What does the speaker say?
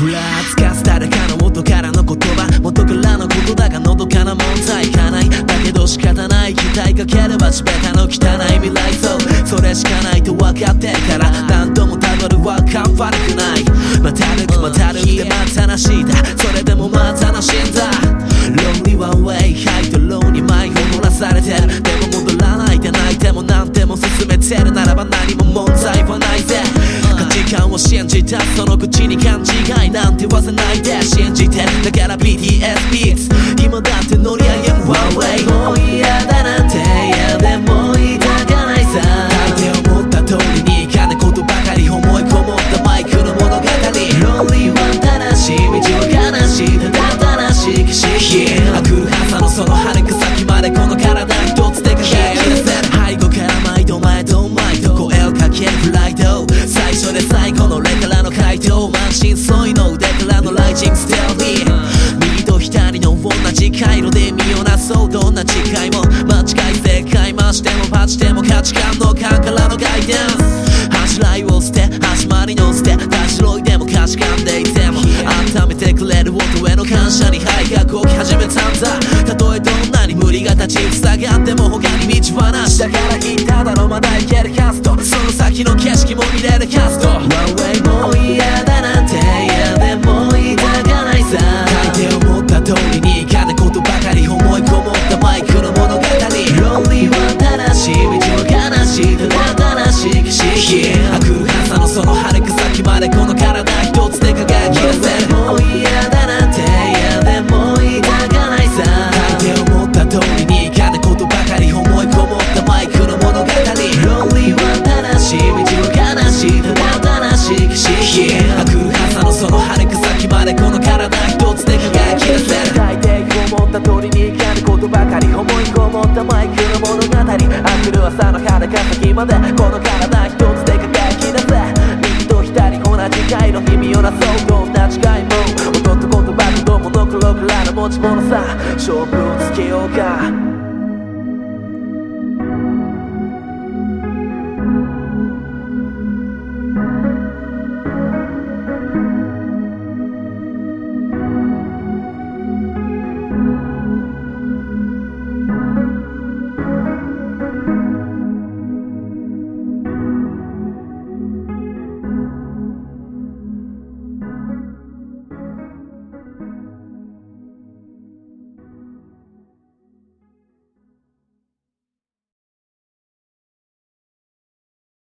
ふらつかす誰かの音からの言葉元からのことだがのどかな問題いかないだけど仕方ない期待かければ地べたの汚い未来そうそれしかないと分かってから何度もたどるはかん悪くないまたるくまたるってまたなしだそれでもまた楽しんだ Lonely one way ハイドローに迷子乗らされてるでも戻らないで泣いても何でも進めてるならば何も問題はないぜを信じたその口に勘違いなんて言わせないで信じてだから BTS ビーツ今だって乗りからの回答満身創痍の腕からのライジングステー。リー右と左の同じ回路で身をなそう。どんな違いもあくる朝のはるか先までこの体一つで輝き出せ。右と左同じ回路耳をなそうどんな違いも音と言葉とどもの頃からの持ち物さ。勝負をつけようか。